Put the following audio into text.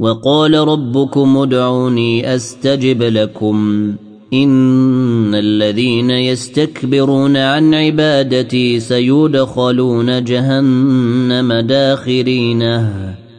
وقال ربكم ادعوني أستجب لكم. إن الذين يستكبرون عن عبادتي سيدخلون جهنم داخرينه.